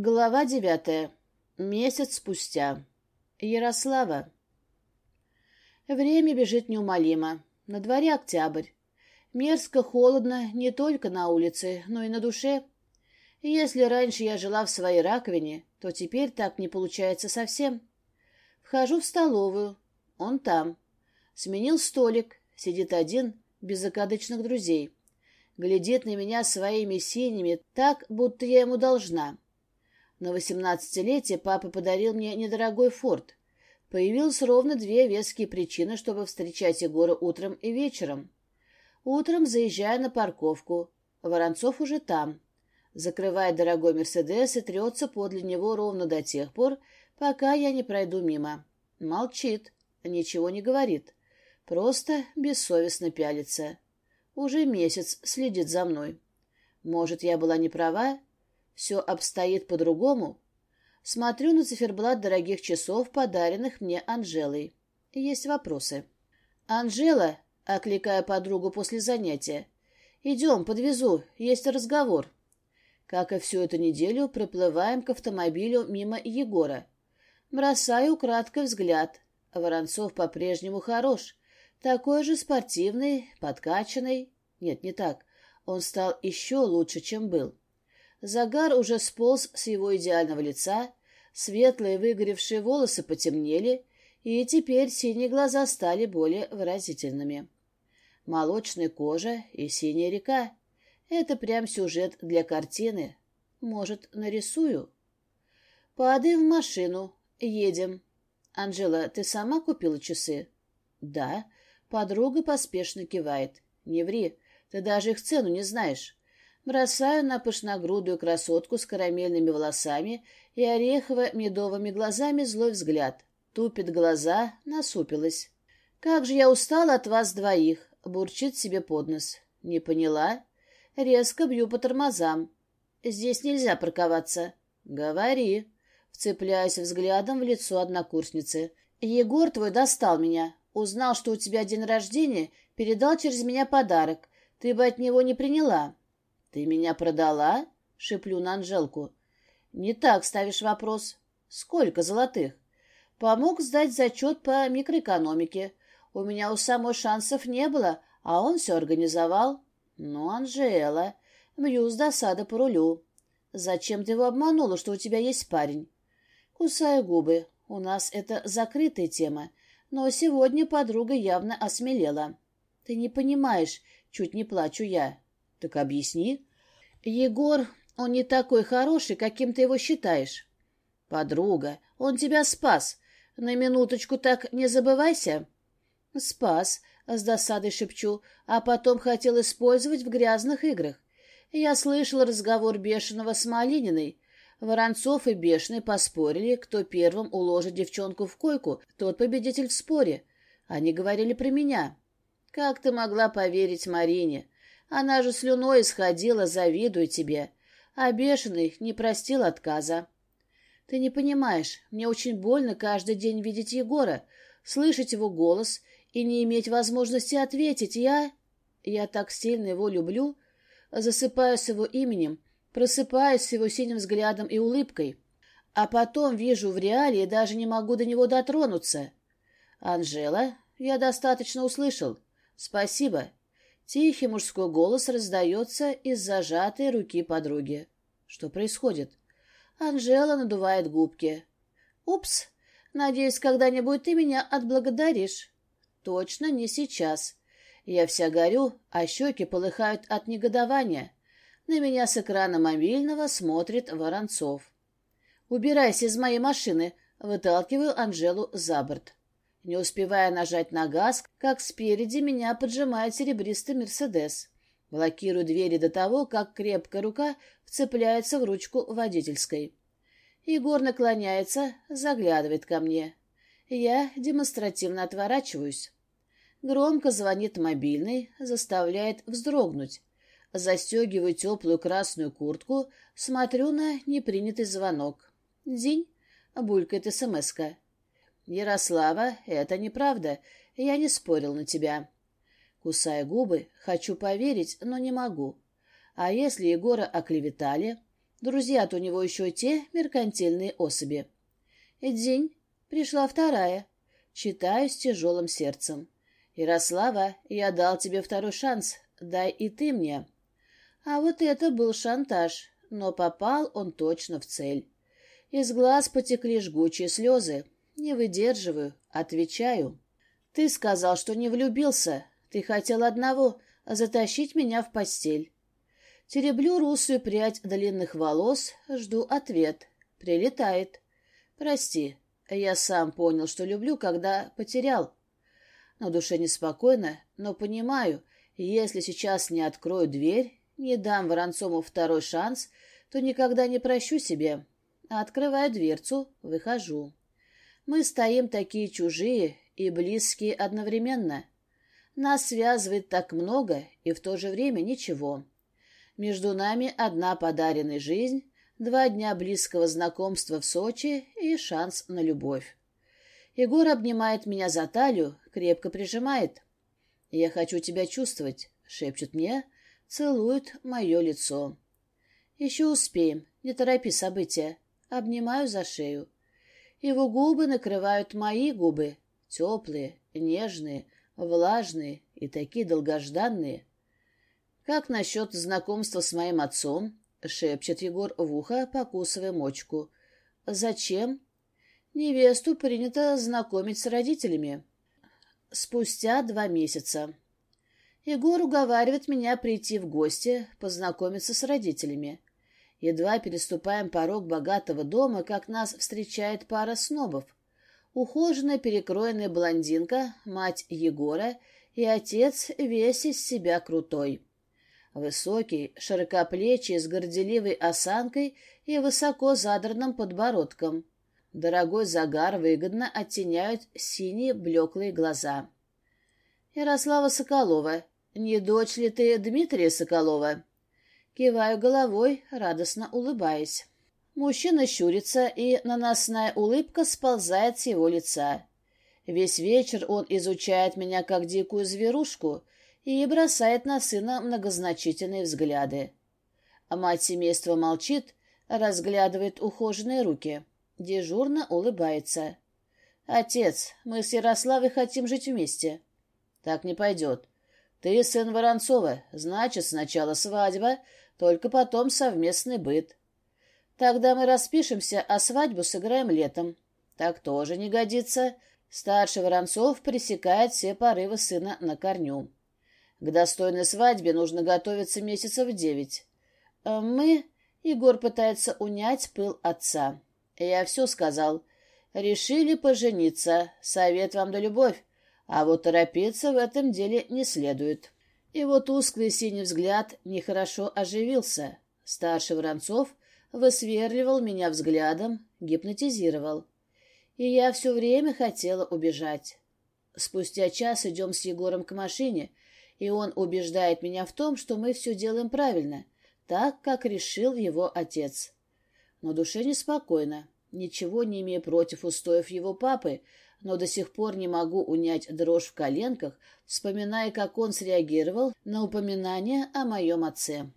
Глава девятая. Месяц спустя. Ярослава. Время бежит неумолимо. На дворе октябрь. Мерзко холодно не только на улице, но и на душе. Если раньше я жила в своей раковине, то теперь так не получается совсем. Вхожу в столовую. Он там. Сменил столик. Сидит один, без закадычных друзей. Глядит на меня своими синими, так, будто я ему должна. На восемнадцатилетие папа подарил мне недорогой форт. Появилось ровно две веские причины, чтобы встречать Егора утром и вечером. Утром, заезжая на парковку, Воронцов уже там. Закрывает дорогой «Мерседес» и трется подле него ровно до тех пор, пока я не пройду мимо. Молчит, ничего не говорит. Просто бессовестно пялится. Уже месяц следит за мной. Может, я была не права, все обстоит по-другому? Смотрю на циферблат дорогих часов, подаренных мне Анжелой. Есть вопросы. «Анжела», — окликая подругу после занятия, — «идем, подвезу, есть разговор». Как и всю эту неделю, приплываем к автомобилю мимо Егора. Бросаю краткий взгляд. Воронцов по-прежнему хорош. Такой же спортивный, подкачанный. Нет, не так. Он стал еще лучше, чем был. Загар уже сполз с его идеального лица, светлые выгоревшие волосы потемнели, и теперь синие глаза стали более выразительными. Молочная кожа и синяя река — это прям сюжет для картины. Может, нарисую? Падаем в машину, едем. Анжела, ты сама купила часы? Да. Подруга поспешно кивает. Не ври, ты даже их цену не знаешь. Бросаю на пышногрудую красотку с карамельными волосами и орехово-медовыми глазами злой взгляд. Тупит глаза, насупилась. «Как же я устала от вас двоих!» — бурчит себе под нос. «Не поняла?» Резко бью по тормозам. «Здесь нельзя парковаться». «Говори». Вцепляюсь взглядом в лицо однокурсницы. «Егор твой достал меня. Узнал, что у тебя день рождения, передал через меня подарок. Ты бы от него не приняла». «Ты меня продала?» — шеплю на Анжелку. «Не так ставишь вопрос. Сколько золотых?» «Помог сдать зачет по микроэкономике. У меня у самой шансов не было, а он все организовал». «Ну, Анжела...» Бью с досады по рулю. «Зачем ты его обманула, что у тебя есть парень?» Кусаю губы. У нас это закрытая тема, но сегодня подруга явно осмелела. «Ты не понимаешь, чуть не плачу я. Так объясни. Егор, он не такой хороший, каким ты его считаешь. Подруга, он тебя спас. На минуточку так не забывайся. Спас, с досадой шепчу, а потом хотел использовать в грязных играх. Я слышал разговор Бешеного с Малининой. Воронцов и Бешеный поспорили, кто первым уложит девчонку в койку, тот победитель в споре. Они говорили про меня. Как ты могла поверить Марине? Она же слюной исходила, завидуя тебе, а бешеный не простил отказа. Ты не понимаешь, мне очень больно каждый день видеть Егора, слышать его голос и не иметь возможности ответить. Я... Я так сильно его люблю, засыпаю с его именем, просыпаюсь с его синим взглядом и улыбкой, а потом вижу в реале и даже не могу до него дотронуться. Анжела, я достаточно услышал. Спасибо. Тихий мужской голос раздается из зажатой руки подруги. Что происходит? Анжела надувает губки. «Упс, надеюсь, когда-нибудь ты меня отблагодаришь». «Точно не сейчас. Я вся горю, а щеки полыхают от негодования. На меня с экрана мобильного смотрит Воронцов. «Убирайся из моей машины», — выталкиваю Анжелу за борт. Не успевая нажать на газ, как спереди меня поджимает серебристый «Мерседес». Блокирую двери до того, как крепкая рука вцепляется в ручку водительской. Егор наклоняется, заглядывает ко мне. Я демонстративно отворачиваюсь. Громко звонит мобильный, заставляет вздрогнуть. Застегиваю теплую красную куртку, смотрю на непринятый звонок. «День», — булькает смс-ка. «Ярослава, это неправда. Я не спорил на тебя». Кусая губы, хочу поверить, но не могу. А если Егора оклеветали? Друзья-то у него еще те меркантильные особи. День пришла вторая. Читаю с тяжелым сердцем. «Ярослава, я дал тебе второй шанс. Дай и ты мне». А вот это был шантаж, но попал он точно в цель. Из глаз потекли жгучие слезы. Не выдерживаю, отвечаю. Ты сказал, что не влюбился. Ты хотел одного — затащить меня в постель. Тереблю русую прядь длинных волос, жду ответ. Прилетает. Прости, я сам понял, что люблю, когда потерял. На душе неспокойно, но понимаю, если сейчас не открою дверь, не дам Воронцову второй шанс, то никогда не прощу себе. Открываю дверцу, выхожу. Мы стоим такие чужие и близкие одновременно. Нас связывает так много и в то же время ничего. Между нами одна подаренная жизнь, два дня близкого знакомства в Сочи и шанс на любовь. Егор обнимает меня за талию, крепко прижимает. «Я хочу тебя чувствовать», — шепчет мне, целует мое лицо. «Еще успеем, не торопи события». Обнимаю за шею. Его губы накрывают мои губы, теплые, нежные, влажные и такие долгожданные. «Как насчет знакомства с моим отцом?» — шепчет Егор в ухо, покусывая мочку. «Зачем?» «Невесту принято знакомить с родителями». Спустя два месяца. Егор уговаривает меня прийти в гости, познакомиться с родителями. Едва переступаем порог богатого дома, как нас встречает пара снобов. Ухоженная перекроенная блондинка, мать Егора, и отец весь из себя крутой. Высокий, широкоплечий, с горделивой осанкой и высоко задранным подбородком. Дорогой загар выгодно оттеняют синие блеклые глаза. Ярослава Соколова, не дочь ли ты Дмитрия Соколова? Киваю головой, радостно улыбаясь. Мужчина щурится, и наносная улыбка сползает с его лица. Весь вечер он изучает меня как дикую зверушку — и бросает на сына многозначительные взгляды. А мать семейства молчит, разглядывает ухоженные руки. Дежурно улыбается. «Отец, мы с Ярославой хотим жить вместе». «Так не пойдет. Ты сын Воронцова, значит, сначала свадьба, только потом совместный быт. Тогда мы распишемся, а свадьбу сыграем летом. Так тоже не годится. Старший Воронцов пресекает все порывы сына на корню. К достойной свадьбе нужно готовиться месяцев девять. А мы... Егор пытается унять пыл отца. Я все сказал. Решили пожениться. Совет вам да любовь. А вот торопиться в этом деле не следует. И вот узкий синий взгляд нехорошо оживился. Старший Воронцов высверливал меня взглядом, гипнотизировал. И я все время хотела убежать. Спустя час идем с Егором к машине — и он убеждает меня в том, что мы все делаем правильно, так, как решил его отец. Но душе неспокойно, ничего не имея против устоев его папы, но до сих пор не могу унять дрожь в коленках, вспоминая, как он среагировал на упоминание о моем отце.